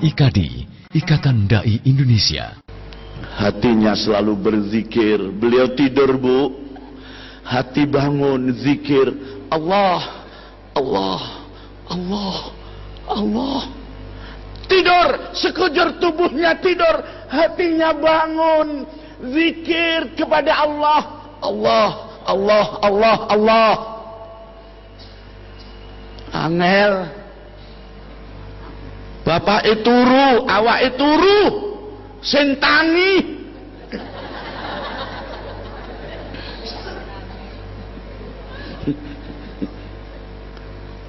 IKADI, Ikatan Dai Indonesia. Hatinya selalu berzikir. Beliau tidur, Bu. Hati bangun, zikir. Allah, Allah, Allah, Allah. Tidur, sekujur tubuhnya tidur. Hatinya bangun. Zikir kepada Allah. Allah, Allah, Allah, Allah. Angel. Bapak itu ru, awak itu ru. Sentani.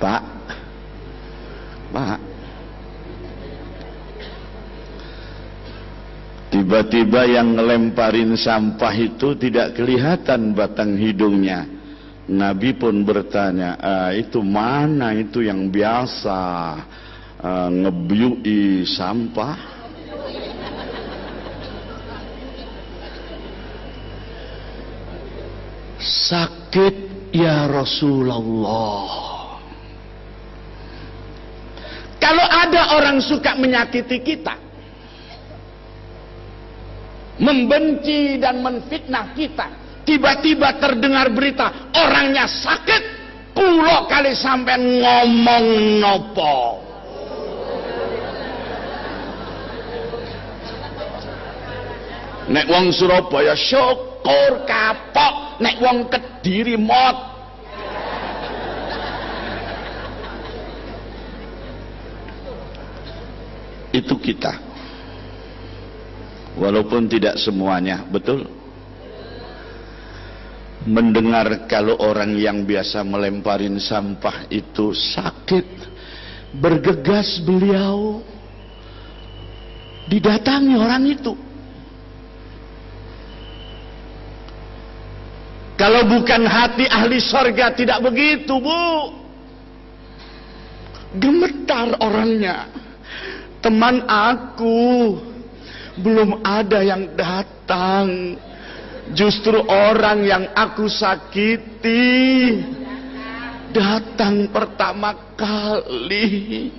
Pak. Pak. Tiba-tiba yang ngelemparin sampah itu tidak kelihatan batang hidungnya. Nabi pun bertanya, ah, itu mana itu yang biasa uh, ngebyui sampah? Sakit ya Rasulullah. Kalau ada orang suka menyakiti kita, membenci dan menfitnah kita, tiba-tiba terdengar berita orangnya sakit, pulau kali sampai ngomong nopo. Nek wong Surabaya syukur kapok, nek wong Kediri mot itu kita. Walaupun tidak semuanya, betul? Mendengar kalau orang yang biasa melemparin sampah itu sakit, bergegas beliau didatangi orang itu. Kalau bukan hati ahli sorga tidak begitu, Bu. Gemetar orangnya. Teman aku belum ada yang datang. Justru orang yang aku sakiti datang pertama kali.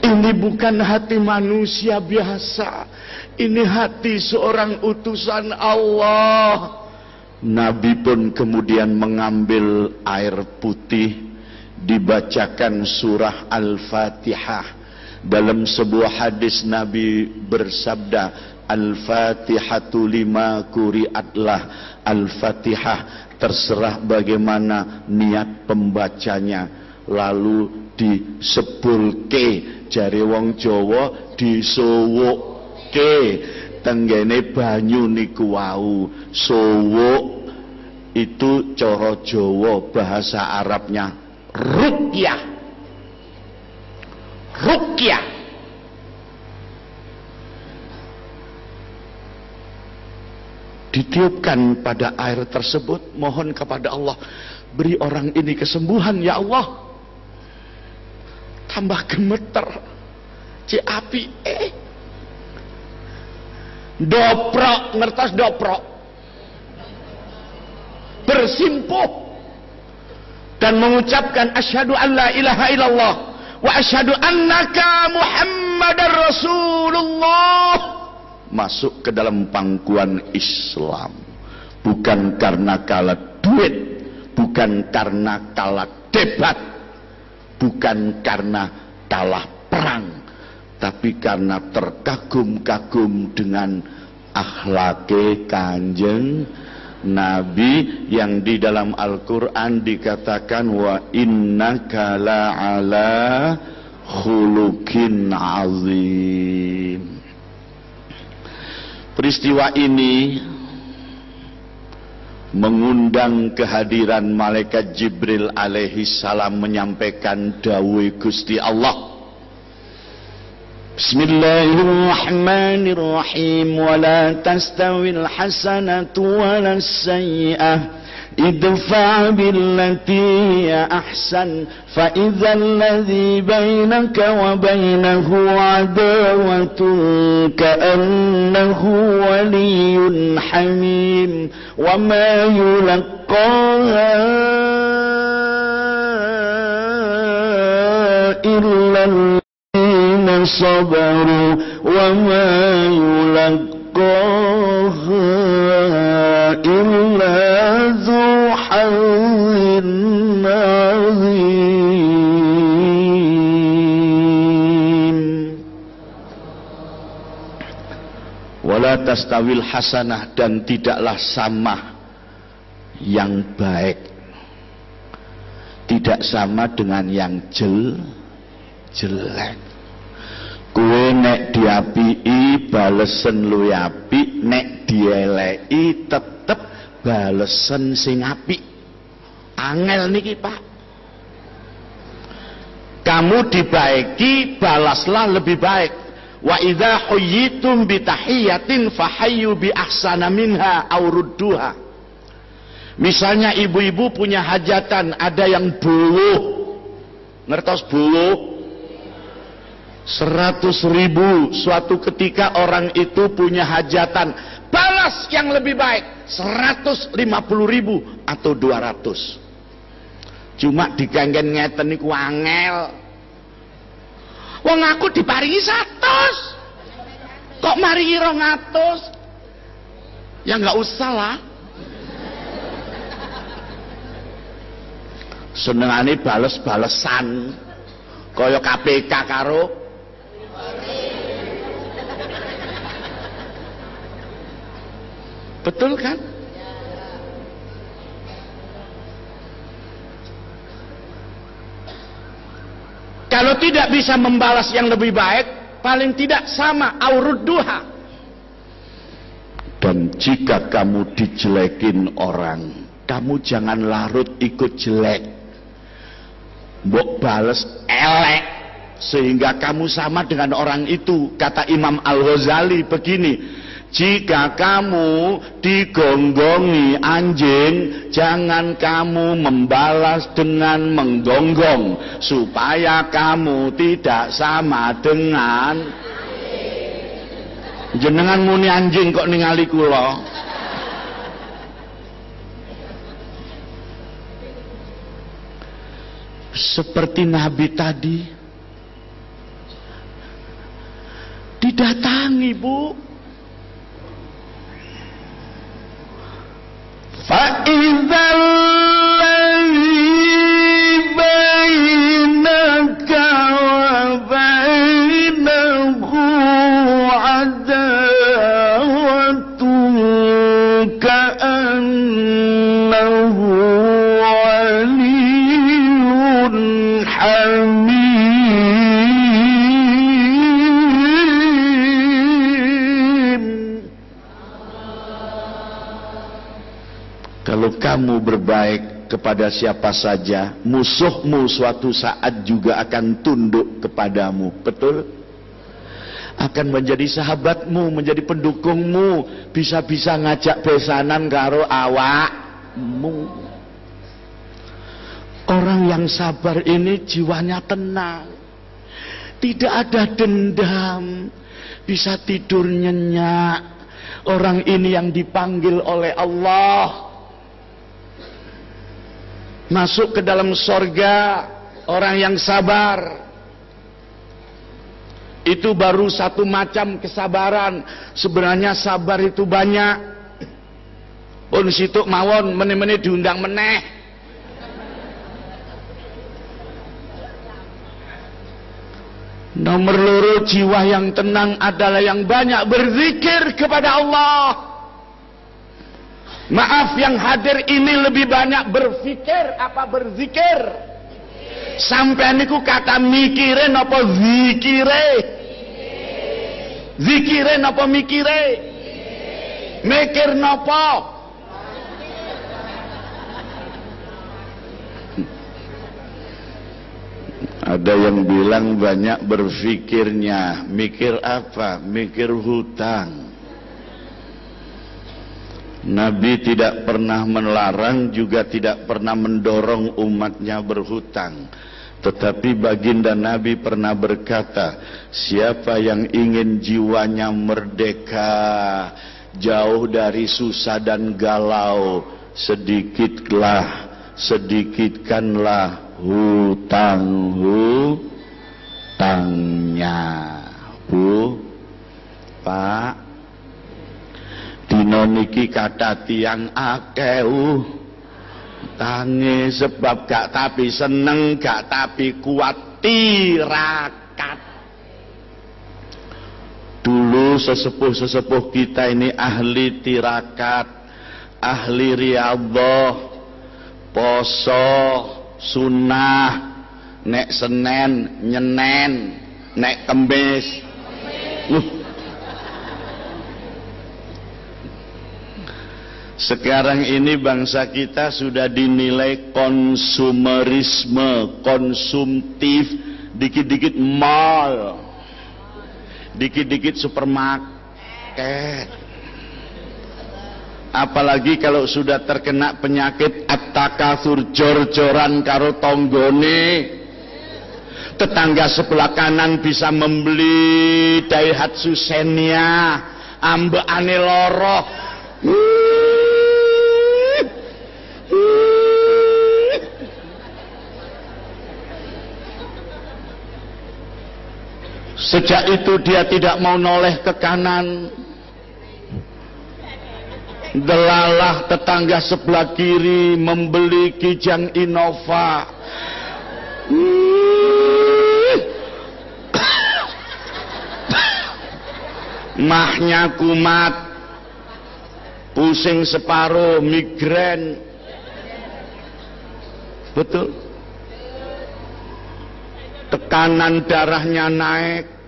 Ini bukan hati manusia biasa. Ini hati seorang utusan Allah Nabi pun kemudian mengambil air putih dibacakan surah Al-Fatihah. Dalam sebuah hadis Nabi bersabda Al-Fatihatu lima kuri'atlah Al-Fatihah terserah bagaimana niat pembacanya. Lalu disebulke jari wong Jawa disowuke tenggene banyu niku wau. Sowuk itu coro Jawa bahasa Arabnya rukyah. Rukyah. Ditiupkan pada air tersebut mohon kepada Allah beri orang ini kesembuhan ya Allah. Tambah gemeter. Ci api eh doprok ngertos doprok bersimpuh dan mengucapkan asyhadu an la ilaha illallah wa asyhadu annaka Muhammadar Rasulullah masuk ke dalam pangkuan Islam. Bukan karena kalah duit bukan karena kalah debat bukan karena kalah perang tapi karena terkagum-kagum dengan akhlake kanjeng Nabi yang di dalam Al-Quran dikatakan wa inna kala ala khulukin azim. Peristiwa ini mengundang kehadiran malaikat Jibril alaihi salam menyampaikan dawe Gusti Allah بسم الله الرحمن الرحيم ولا تستوي الحسنة ولا السيئة. ادفع بالتي هي أحسن فإذا الذي بينك وبينه عداوة كأنه ولي حميم وما يلقاها إلا صبروا وما يلقاها إلا ذو حظ عظيم ولا تستوي الحسنة dan tidaklah sama yang baik tidak sama dengan yang jel jelek kue nek diapii balesen lu api nek dielei tetep balesen sing api angel niki pak kamu dibaiki balaslah lebih baik wa idza huyitum bi tahiyatin bi ahsana minha aw rudduha Misalnya ibu-ibu punya hajatan, ada yang buluh. Ngertos buluh? Seratus ribu suatu ketika orang itu punya hajatan. Balas yang lebih baik seratus lima puluh ribu atau dua ratus. Cuma diganggen ngeten niku angel. Wong aku diparingi satus. Kok mari rong atus ya nggak usah lah. Senengane bales-balesan. Kaya KPK karo Betul kan? Kalau tidak bisa membalas yang lebih baik, paling tidak sama aurudduha. Dan jika kamu dijelekin orang, kamu jangan larut ikut jelek mbok bales elek sehingga kamu sama dengan orang itu kata Imam Al-Ghazali begini jika kamu digonggongi anjing, jangan kamu membalas dengan menggonggong, supaya kamu tidak sama dengan jenengan muni anjing kok ningali kula. seperti Nabi tadi didatangi bu. Kamu berbaik kepada siapa saja, musuhmu suatu saat juga akan tunduk kepadamu. Betul? Akan menjadi sahabatmu, menjadi pendukungmu, bisa-bisa ngajak besanan karo awakmu. Orang yang sabar ini jiwanya tenang. Tidak ada dendam, bisa tidur nyenyak. Orang ini yang dipanggil oleh Allah masuk ke dalam sorga orang yang sabar. Itu baru satu macam kesabaran. Sebenarnya sabar itu banyak. Pun situ mawon meneh-meneh diundang meneh. Nomor loro jiwa yang tenang adalah yang banyak berzikir kepada Allah Maaf yang hadir ini lebih banyak berpikir apa berzikir? Sampai niku kata mikire napa zikire? Zikire napa mikire? Mikir napa? Ada yang bilang banyak berfikirnya, mikir apa? Mikir hutang. Nabi tidak pernah melarang juga tidak pernah mendorong umatnya berhutang. Tetapi baginda Nabi pernah berkata, siapa yang ingin jiwanya merdeka, jauh dari susah dan galau, sedikitlah, sedikitkanlah hutang hutang. batangnya Bu Pak dino niki tiang akeu tangi sebab gak tapi seneng gak tapi kuat tirakat. Dulu sesepuh-sesepuh kita ini ahli tirakat ahli riyadhah poso sunnah nek senen nyenen nek kemis uh. Sekarang ini bangsa kita sudah dinilai konsumerisme konsumtif dikit-dikit mall dikit-dikit supermarket. Apalagi kalau sudah terkena penyakit at-takatsur jor-joran karo tonggone tetangga sebelah kanan bisa membeli Daihatsu Xenia ambeane loro Sejak itu dia tidak mau noleh ke kanan. Delalah tetangga sebelah kiri membeli Kijang Innova. Mahnya kumat. Pusing separuh, migren. Betul. Tekanan darahnya naik.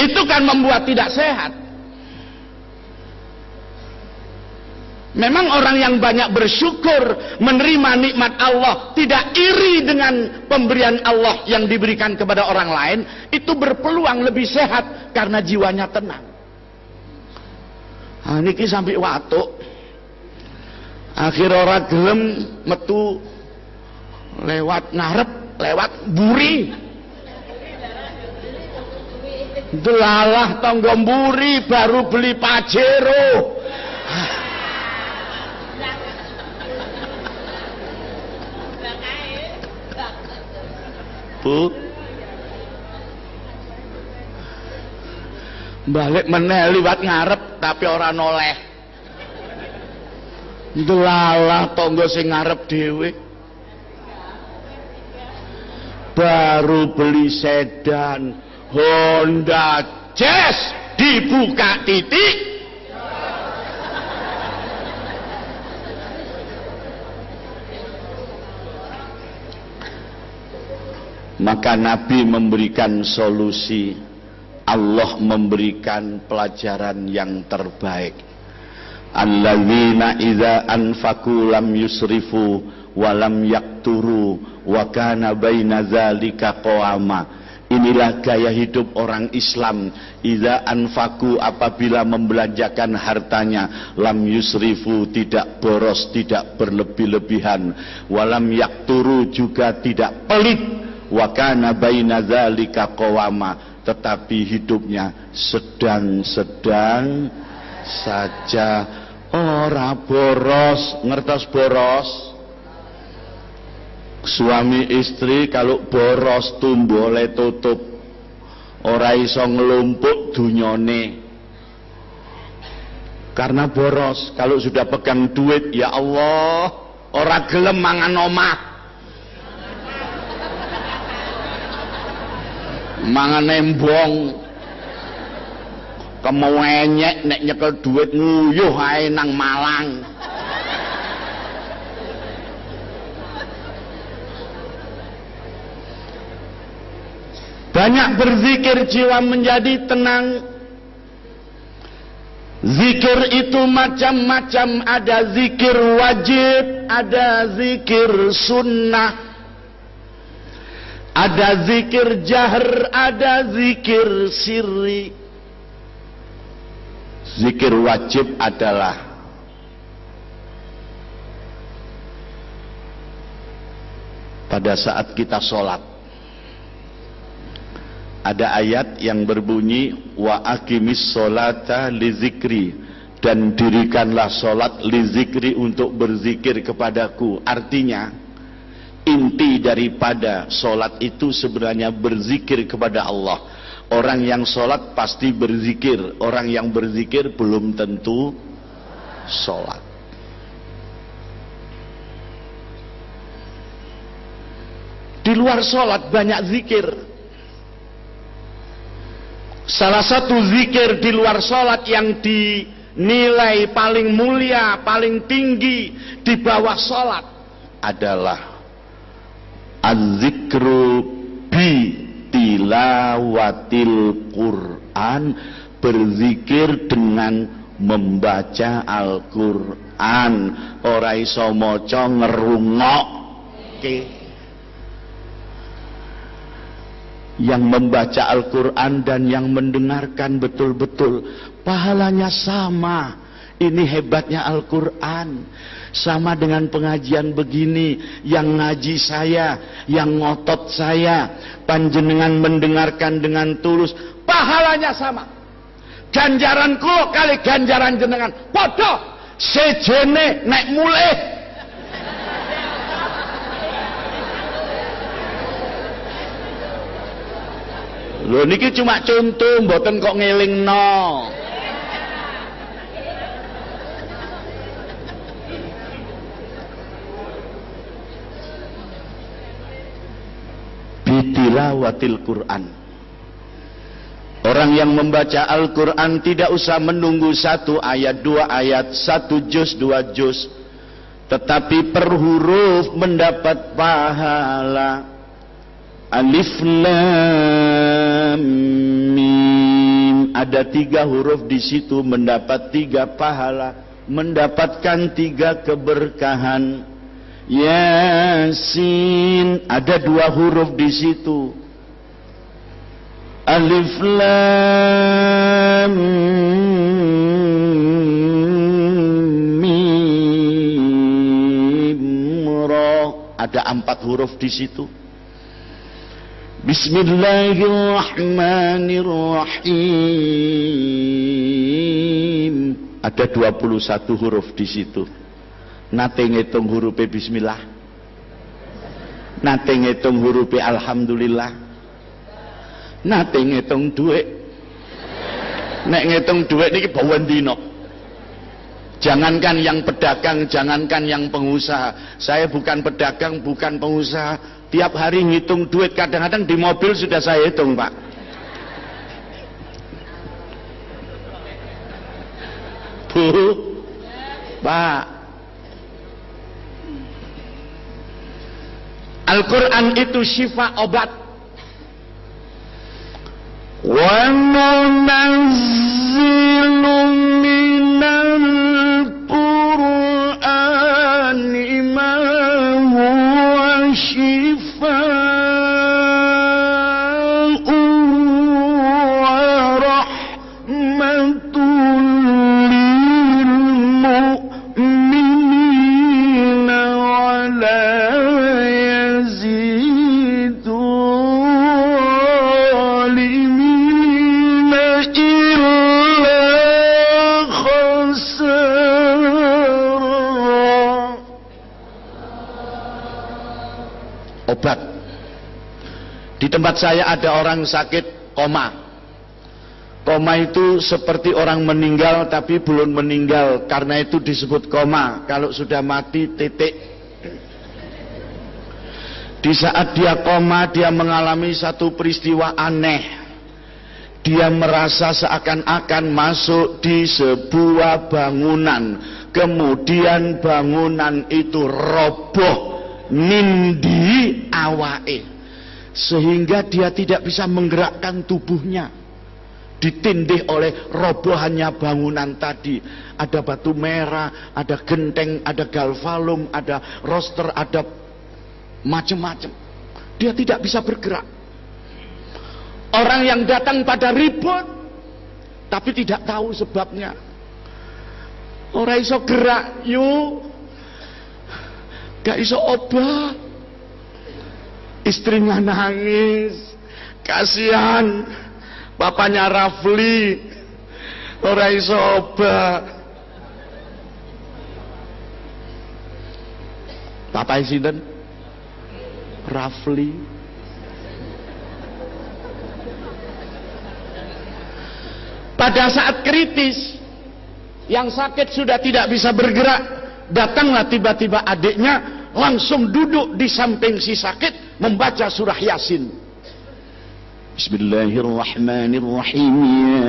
Itu kan membuat tidak sehat. Memang orang yang banyak bersyukur menerima nikmat Allah, tidak iri dengan pemberian Allah yang diberikan kepada orang lain, itu berpeluang lebih sehat karena jiwanya tenang. Ah niki sampai watuk. Akhir orang gelem metu lewat ngarep, lewat buri. Delalah tonggo buri baru beli pajero. Bu. Balik meneh liwat ngarep tapi ora noleh. Delalah tonggo sing ngarep dhewe. Baru beli sedan Honda Jazz dibuka titik. Maka Nabi memberikan solusi. Allah memberikan pelajaran yang terbaik. Alladzina idza anfaku lam yusrifu wa lam yakturu wa kana baina dzalika qawama Inilah gaya hidup orang Islam. Idza anfaku apabila membelanjakan hartanya, lam yusrifu tidak boros, tidak berlebih-lebihan, walam yakturu juga tidak pelit. Wa kana baina dzalika qawama. Tetapi hidupnya sedang-sedang saja. Ora boros. Ngertos boros suami istri kalau boros tumbole tutup ora iso ngelumpuk dunyone karena boros kalau sudah pegang duit ya Allah ora gelem mangan omah. Mangan embong kemewenyek nek nyekel duit nguyuh ae nang Malang banyak berzikir jiwa menjadi tenang Zikir itu macam-macam Ada zikir wajib Ada zikir sunnah ada zikir jahar, ada zikir sirri. Zikir wajib adalah pada saat kita sholat. Ada ayat yang berbunyi wa akimis sholata li zikri dan dirikanlah sholat li zikri untuk berzikir kepadaku. Artinya Inti daripada solat itu sebenarnya berzikir kepada Allah. Orang yang solat pasti berzikir. Orang yang berzikir belum tentu solat. Di luar solat banyak zikir. Salah satu zikir di luar solat yang dinilai paling mulia, paling tinggi di bawah solat adalah Az-zikru bi tilawatil Quran berzikir dengan membaca Al-Quran. Ora iso maca ngerungokke yang membaca Al-Quran dan yang mendengarkan betul-betul. Pahalanya sama. Ini hebatnya Al-Quran. Sama dengan pengajian begini, yang ngaji saya, yang ngotot saya, panjenengan mendengarkan dengan tulus, pahalanya sama. Ganjaranku kali ganjaran jenengan, podo sejene naik mulai. Lho niki cuma contoh, mboten kok ngeling no. bitilawatil Quran. Orang yang membaca Al-Quran tidak usah menunggu satu ayat, dua ayat, satu juz, dua juz. Tetapi per huruf mendapat pahala. Alif Lam. Ada tiga huruf di situ mendapat tiga pahala. Mendapatkan tiga keberkahan. Yasin ada dua huruf di situ. Alif lam mim ra ada empat huruf di situ. Bismillahirrahmanirrahim. Ada 21 huruf di situ. Nate ngitung huruf bismillah. Nate ngitung huruf alhamdulillah. Nate ngitung duit. Nek ngitung duit niki bawan dino. Jangankan yang pedagang, jangankan yang pengusaha. Saya bukan pedagang, bukan pengusaha. Tiap hari ngitung duit, kadang-kadang di mobil sudah saya hitung, Pak. Bu, Pak, Al-Quran itu syifa obat. Wa tempat saya ada orang sakit koma. Koma itu seperti orang meninggal tapi belum meninggal. Karena itu disebut koma. Kalau sudah mati titik. Di saat dia koma dia mengalami satu peristiwa aneh. Dia merasa seakan-akan masuk di sebuah bangunan. Kemudian bangunan itu roboh nindi awae sehingga dia tidak bisa menggerakkan tubuhnya. Ditindih oleh robohannya bangunan tadi. Ada batu merah ada genteng ada galvalum ada roster ada macam-macam dia tidak bisa bergerak. Orang yang datang pada ribut tapi tidak tahu sebabnya. Orang iso gerak yuk. Gak iso obat Istrinya nangis. Kasihan. Bapaknya Rafli. Ora iso obat. Bapak? Rafli. Pada saat kritis, yang sakit sudah tidak bisa bergerak, datanglah tiba-tiba adiknya langsung duduk di samping si sakit membaca surah Yasin. Bismillahirrahmanirrahim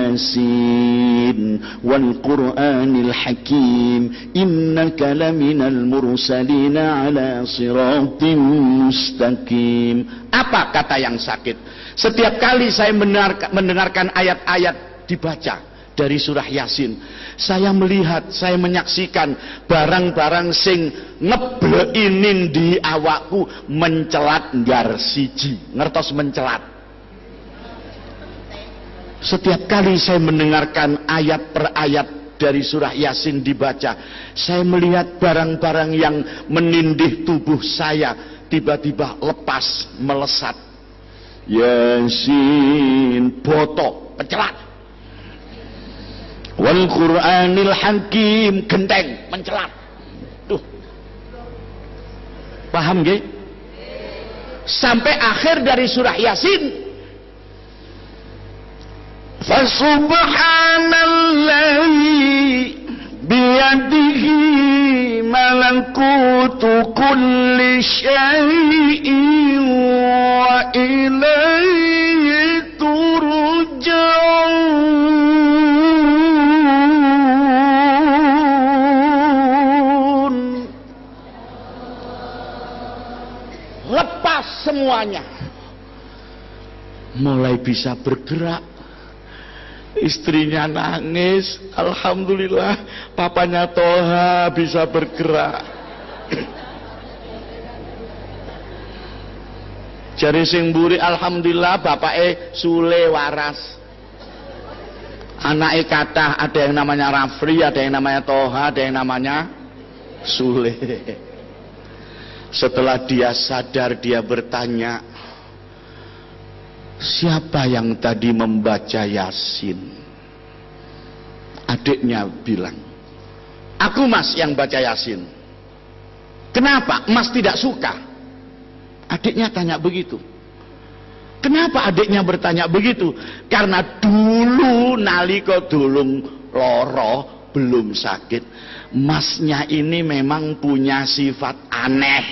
Yasin wal Qur'anil Hakim innaka laminal mursalin ala siratim mustaqim. Apa kata yang sakit? Setiap kali saya mendengarkan ayat-ayat dibaca dari surah Yasin, saya melihat, saya menyaksikan barang-barang sing ngebleinin di awakku mencelat nggar siji. Ngertos mencelat. Setiap kali saya mendengarkan ayat per ayat dari surah Yasin dibaca, saya melihat barang-barang yang menindih tubuh saya tiba-tiba lepas melesat. Yasin, botok, pencelat wal Qur'anil Hakim genteng mencelat. Tuh paham gak? sampai akhir dari surah Yasin. Fasubhanallahi biyadihi malakutu kulli syai'in wa ilaihi semuanya mulai bisa bergerak Istrinya nangis, Alhamdulillah papanya Toha bisa bergerak. Jari sing buri Alhamdulillah bapak eh Sule waras. Anak kata ada yang namanya Rafri, ada yang namanya Toha, ada yang namanya Sule. Setelah dia sadar dia bertanya, Siapa yang tadi membaca Yasin? Adiknya bilang, Aku mas yang baca Yasin. Kenapa? Mas tidak suka. Adiknya tanya begitu. Kenapa adiknya bertanya begitu? Karena dulu naliko dulung loro belum sakit. Masnya ini memang punya sifat aneh.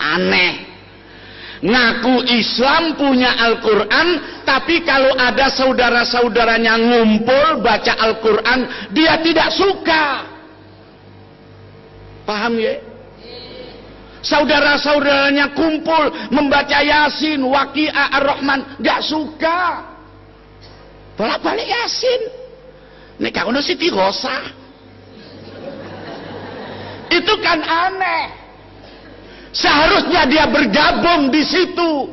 Aneh. Ngaku Islam punya Al-Quran tapi kalau ada saudara-saudaranya ngumpul baca Al-Quran dia tidak suka. Paham ya? Saudara-saudaranya kumpul membaca Yasin Waqi'ah Ar-Rahman gak suka. Bolak-balik Yasin. Ini kau Siti Rosa itu kan aneh Seharusnya dia bergabung di situ.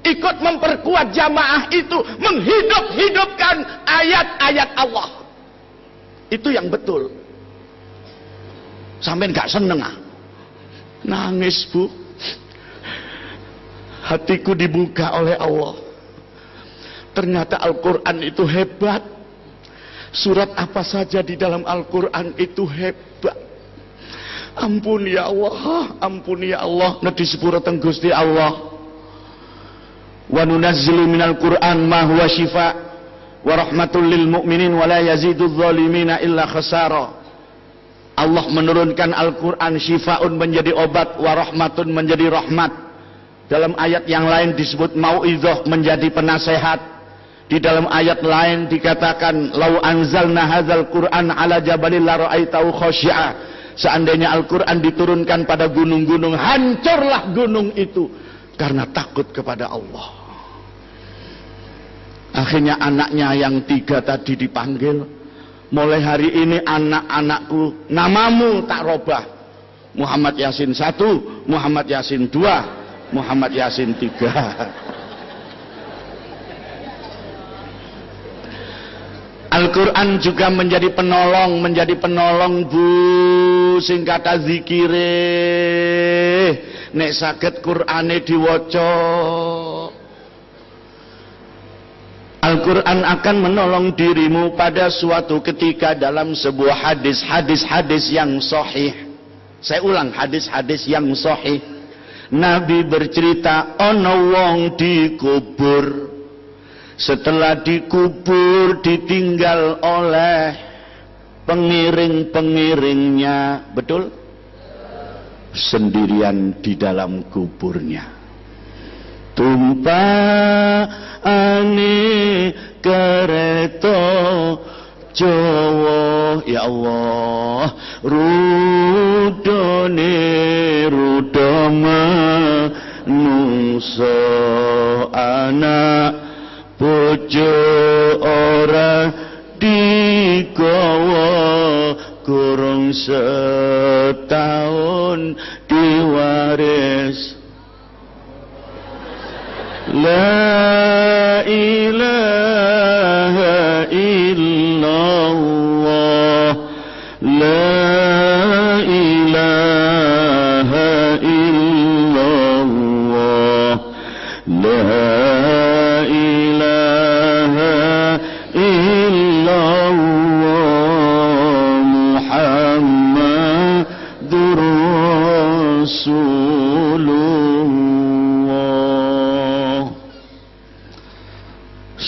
Ikut memperkuat jamaah itu. Menghidup-hidupkan ayat-ayat Allah. Itu yang betul. Sampai nggak seneng ah. Nangis bu. Hatiku dibuka oleh Allah. Ternyata Al-Quran itu hebat. Surat apa saja di dalam Al-Quran itu hebat. Ampun ya Allah, ampun ya Allah, nadi sepura Gusti Allah. Wa nunazzilu minal Qur'an ma huwa shifa wa rahmatul lil mu'minin wa la yazidu zalimina illa khasara. Allah menurunkan Al-Quran syifaun menjadi obat wa rahmatun menjadi rahmat. Dalam ayat yang lain disebut mau'idzah menjadi penasehat. Di dalam ayat lain dikatakan lau anzalna hadzal Qur'an ala jabalil la ra'aitahu khashi'a Seandainya Al-Quran diturunkan pada gunung-gunung, hancurlah gunung itu. Karena takut kepada Allah. Akhirnya anaknya yang tiga tadi dipanggil. Mulai hari ini anak-anakku, namamu tak robah. Muhammad Yasin satu, Muhammad Yasin dua, Muhammad Yasin tiga. Al-Quran juga menjadi penolong, menjadi penolong bu sing kata zikire. Nek sakit Qur'ane diwaca. Al-Quran akan menolong dirimu pada suatu ketika dalam sebuah hadis, hadis-hadis yang sahih. Saya ulang hadis-hadis yang sahih. Nabi bercerita ono wong dikubur setelah dikubur ditinggal oleh pengiring-pengiringnya. Betul? Sendirian di dalam kuburnya. Tumpah ane kereta Jawa. Ya Allah rudone rudama nusa anak bojo ora digawa kurung setahun diwaris. La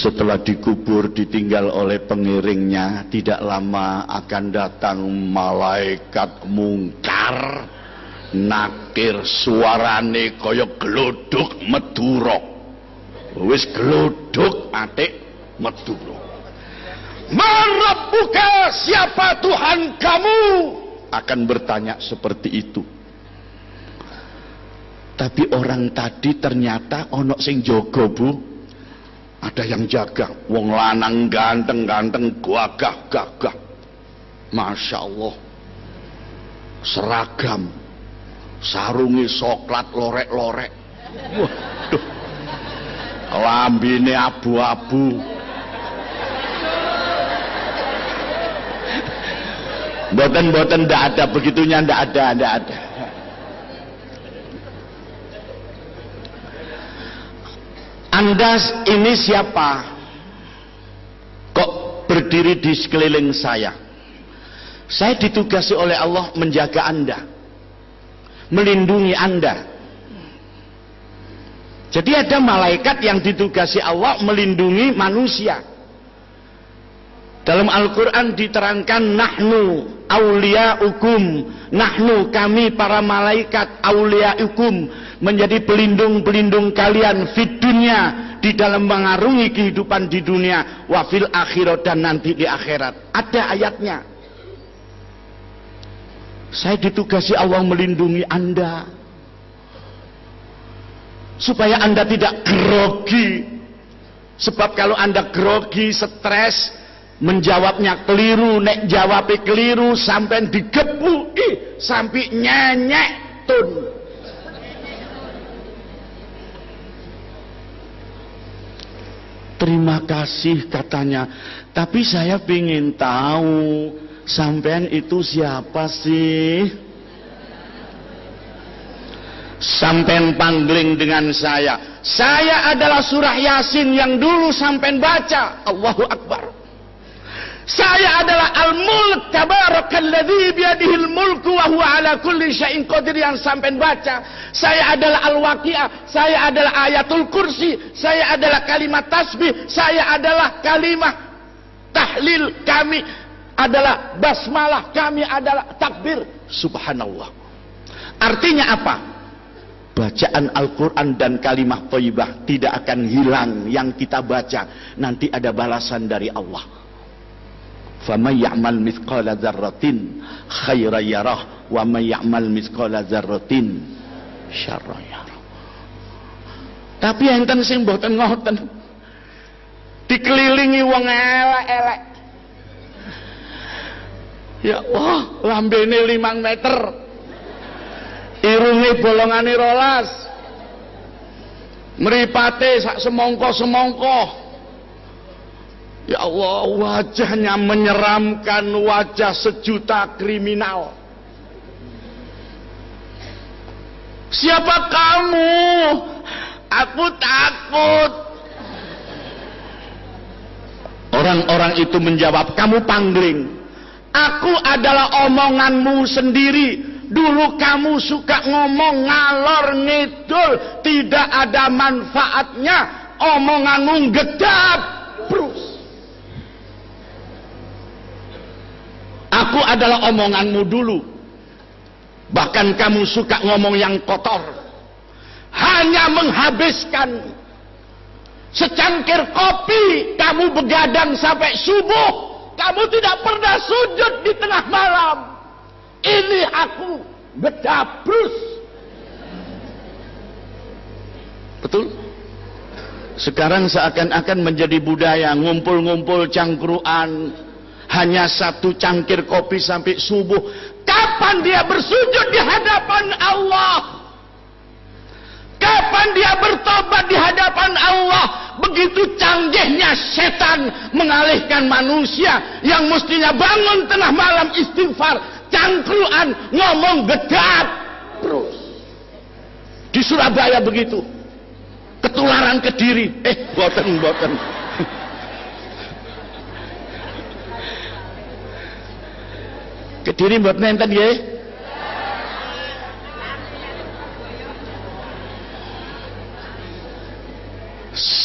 setelah dikubur ditinggal oleh pengiringnya tidak lama akan datang malaikat mungkar nakir suarane kaya gloduk medurok wis gloduk atik medurok Marabuka siapa Tuhan kamu? Akan bertanya seperti itu. Tapi orang tadi ternyata onok sing jogo bu ada yang jaga. Wong lanang ganteng-ganteng gagah gagah Masya Allah. Seragam. Sarungi soklat lorek-lorek. Waduh. Kelambine abu-abu. Boten-boten ndak ada. Begitunya ndak ada ndak ada Anda ini siapa? Kok berdiri di sekeliling saya? Saya ditugasi oleh Allah menjaga Anda. Melindungi Anda. Jadi ada malaikat yang ditugasi Allah melindungi manusia. Dalam Al-Quran diterangkan nahnu awliya'ukum. Nahnu kami para malaikat awliya'ukum menjadi pelindung-pelindung kalian fit dunia di dalam mengarungi kehidupan di dunia wafil akhirat dan nanti di akhirat. Ada ayatnya. Saya ditugasi Allah melindungi Anda supaya Anda tidak grogi. Sebab kalau Anda grogi, stres, menjawabnya keliru, nek jawabnya keliru sampai digebuki sampai nyenyek tun. Terima kasih katanya. Tapi saya ingin tahu sampean itu siapa sih? Sampean pangling dengan saya. Saya adalah surah Yasin yang dulu sampean baca. Allahu Akbar. Saya adalah Al-Mulk tabarakalladzi biyadihil mulku wa huwa ala kulli syai'in qadir yang sampai baca. Saya adalah Al-Waqiah, saya adalah Ayatul Kursi, saya adalah kalimat tasbih, saya adalah kalimat tahlil kami adalah basmalah, kami adalah takbir. Subhanallah. Artinya apa? Bacaan Al-Quran dan kalimah thayyibah tidak akan hilang yang kita baca. Nanti ada balasan dari Allah faman ya'mal mithqala dzarratin yarah wa man ya'mal mithqala dzarratin yarah tapi enten sing mboten ngoten dikelilingi wong elek-elek. Ya Allah lambene 5 meter. Irunge bolongane rolas. Meripate sak semongko-semongko. Ya Allah, wajahnya menyeramkan wajah sejuta kriminal. Siapa kamu? Aku takut. Orang-orang itu menjawab, kamu pangling. Aku adalah omonganmu sendiri. Dulu kamu suka ngomong ngalor ngidul, tidak ada manfaatnya, omonganmu gedap Aku adalah omonganmu dulu. Bahkan kamu suka ngomong yang kotor. Hanya menghabiskan secangkir kopi, kamu begadang sampai subuh. Kamu tidak pernah sujud di tengah malam. Ini aku bedabrus. Betul? Sekarang seakan-akan menjadi budaya ngumpul-ngumpul cangkruan. Hanya satu cangkir kopi sampai subuh. Kapan dia bersujud di hadapan Allah? Kapan dia bertobat di hadapan Allah? Begitu canggihnya setan mengalihkan manusia yang mestinya bangun tengah malam istighfar cangkruan, ngomong gedap terus. Di Surabaya begitu. Ketularan ke diri. Eh, boten, boten. Kediri boten enten ya.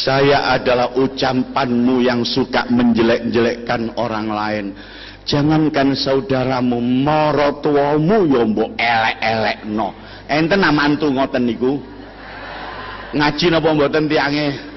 Saya adalah ucapanmu yang suka menjelek-jelekkan orang lain. Jangankan saudaramu, marotuamu ya mbok elek-elekno. Enten nama antu ngoten niku. Ngaji napa mboten tiange?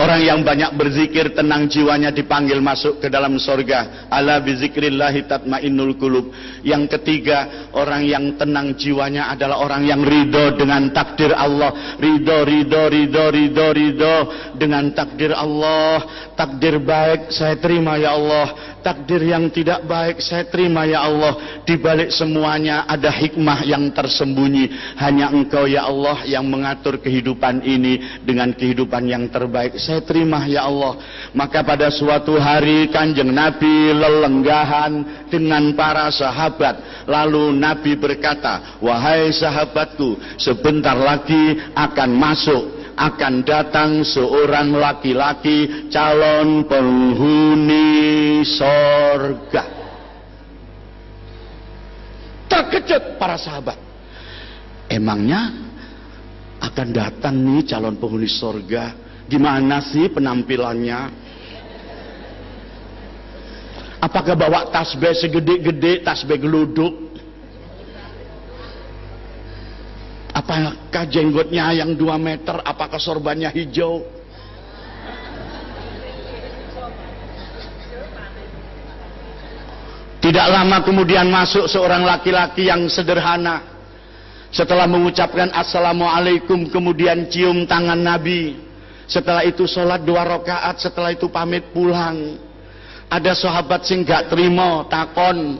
Orang yang banyak berzikir tenang jiwanya dipanggil masuk ke dalam sorga. Ala bizikrillahi tatmainnul kulub. Yang ketiga, orang yang tenang jiwanya adalah orang yang ridho dengan takdir Allah. Ridho, ridho, ridho, ridho, ridho dengan takdir Allah. Takdir baik saya terima ya Allah takdir yang tidak baik saya terima ya Allah di balik semuanya ada hikmah yang tersembunyi hanya engkau ya Allah yang mengatur kehidupan ini dengan kehidupan yang terbaik saya terima ya Allah maka pada suatu hari kanjeng Nabi lelenggahan dengan para sahabat lalu Nabi berkata wahai sahabatku sebentar lagi akan masuk akan datang seorang laki-laki calon penghuni sorga. Terkejut para sahabat. Emangnya akan datang nih calon penghuni sorga. Gimana sih penampilannya? Apakah bawa tasbih segede-gede, tasbih geluduk? Apakah jenggotnya yang dua meter? Apakah sorbannya hijau? Tidak lama kemudian masuk seorang laki-laki yang sederhana. Setelah mengucapkan Assalamualaikum kemudian cium tangan Nabi. Setelah itu sholat dua rakaat. Setelah itu pamit pulang. Ada sahabat sing gak terima takon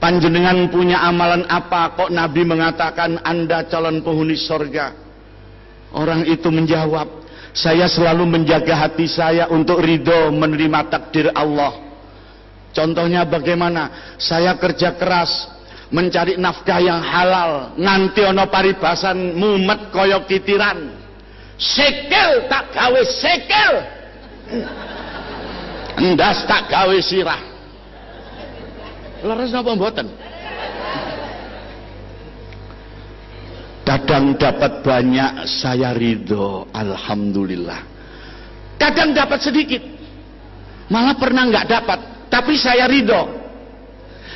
Panjenengan punya amalan apa kok Nabi mengatakan Anda calon penghuni sorga? Orang itu menjawab, saya selalu menjaga hati saya untuk ridho menerima takdir Allah. Contohnya bagaimana? Saya kerja keras mencari nafkah yang halal. Nanti ono paribasan mumet koyo kitiran. Sekel tak gawe sekel. Endas tak gawe sirah. Leres napa mboten? Kadang dapat banyak saya ridho, alhamdulillah. Kadang dapat sedikit, malah pernah nggak dapat, tapi saya ridho.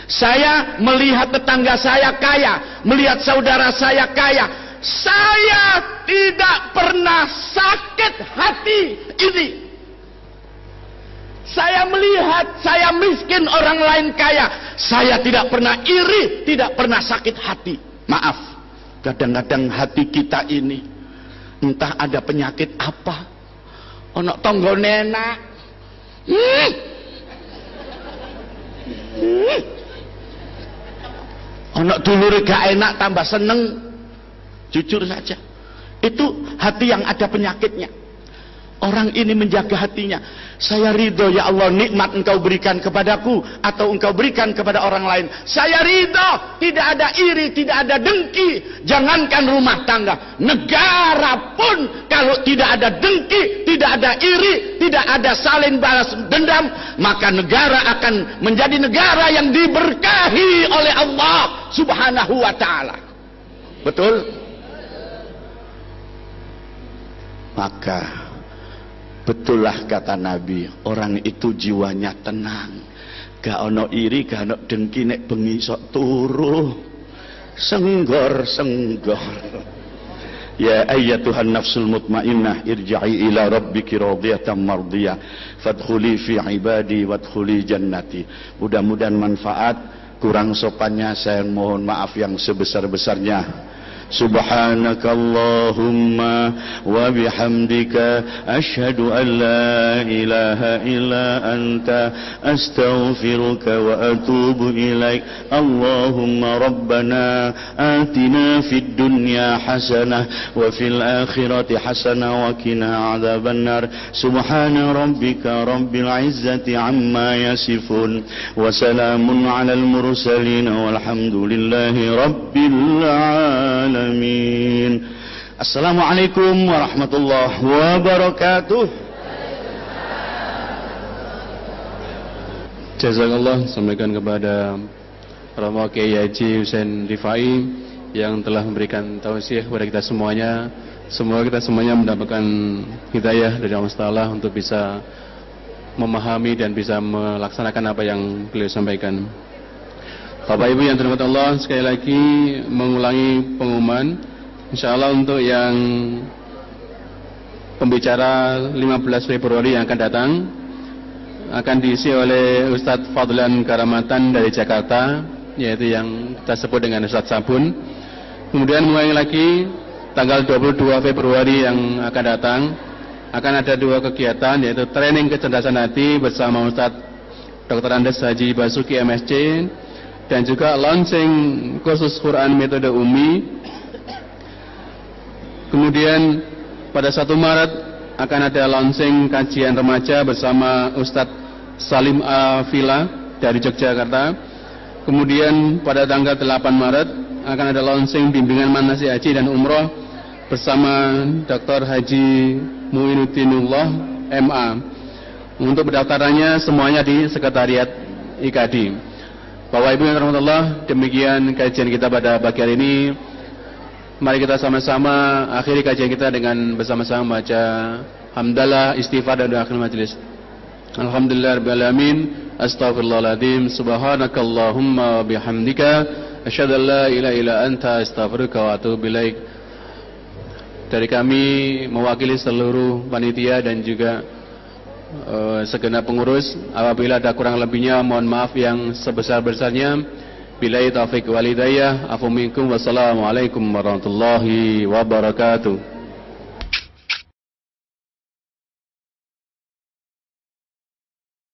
Saya melihat tetangga saya kaya, melihat saudara saya kaya. Saya tidak pernah sakit hati ini saya melihat saya miskin orang lain kaya. Saya tidak pernah iri, tidak pernah sakit hati. Maaf, kadang-kadang hati kita ini entah ada penyakit apa. Ono tonggo nenak. Hmm. Hmm. Ono dulur gak enak tambah seneng. Jujur saja. Itu hati yang ada penyakitnya. Orang ini menjaga hatinya. Saya ridho ya Allah nikmat engkau berikan kepadaku atau engkau berikan kepada orang lain. Saya ridho. Tidak ada iri, tidak ada dengki. Jangankan rumah tangga. Negara pun kalau tidak ada dengki, tidak ada iri, tidak ada saling balas dendam. Maka negara akan menjadi negara yang diberkahi oleh Allah subhanahu wa ta'ala. Betul? Maka Betullah kata Nabi, orang itu jiwanya tenang. Gak ono iri, gak ono dengki nek bengi sok turu. Senggor, senggor. Ya ayyatuhan nafsul mutmainnah irja'i ila rabbiki radiyatan mardiyah fadkhuli fi ibadi wadkhuli jannati. Mudah-mudahan manfaat kurang sopannya saya mohon maaf yang sebesar-besarnya. سبحانك اللهم وبحمدك أشهد أن لا إله إلا أنت أستغفرك وأتوب إليك اللهم ربنا آتنا في الدنيا حسنة وفي الآخرة حسنة وقنا عذاب النار سبحان ربك رب العزة عما يصفون وسلام على المرسلين والحمد لله رب العالمين alamin. Assalamualaikum warahmatullahi wabarakatuh. Jazakallah sampaikan kepada Romo Kiai Haji Hussein Rifai yang telah memberikan tausiah kepada kita semuanya. Semoga kita semuanya mendapatkan hidayah dari Allah Taala untuk bisa memahami dan bisa melaksanakan apa yang beliau sampaikan. Bapak Ibu yang terhormat Allah sekali lagi mengulangi pengumuman Insya Allah untuk yang pembicara 15 Februari yang akan datang akan diisi oleh Ustadz Fadlan Karamatan dari Jakarta yaitu yang kita sebut dengan Ustadz Sabun kemudian mulai lagi tanggal 22 Februari yang akan datang akan ada dua kegiatan yaitu training kecerdasan hati bersama Ustadz Dr. Andes Haji Basuki MSC dan juga launching khusus Quran metode Umi. Kemudian pada 1 Maret akan ada launching kajian remaja bersama Ustadz Salim Avila dari Yogyakarta. Kemudian pada tanggal 8 Maret akan ada launching bimbingan manasik haji dan umroh bersama Dr. Haji Muinuddinullah MA. Untuk pendaftarannya semuanya di sekretariat IKD. Bapak Ibu yang rahmatullah, demikian kajian kita pada pagi hari ini. Mari kita sama-sama akhiri kajian kita dengan bersama-sama baca hamdalah, istighfar dan doa akhir majelis. Alhamdulillah. Astaghfirullahaladzim. Subhanakallahumma bihamdika asyhadu an la ilaha illa anta astaghfiruka wa atubu ilaik. Dari kami mewakili seluruh panitia dan juga uh, segenap pengurus. Apabila ada kurang lebihnya, mohon maaf yang sebesar-besarnya. Bila taufik walidayah, afu minkum wassalamualaikum warahmatullahi wabarakatuh.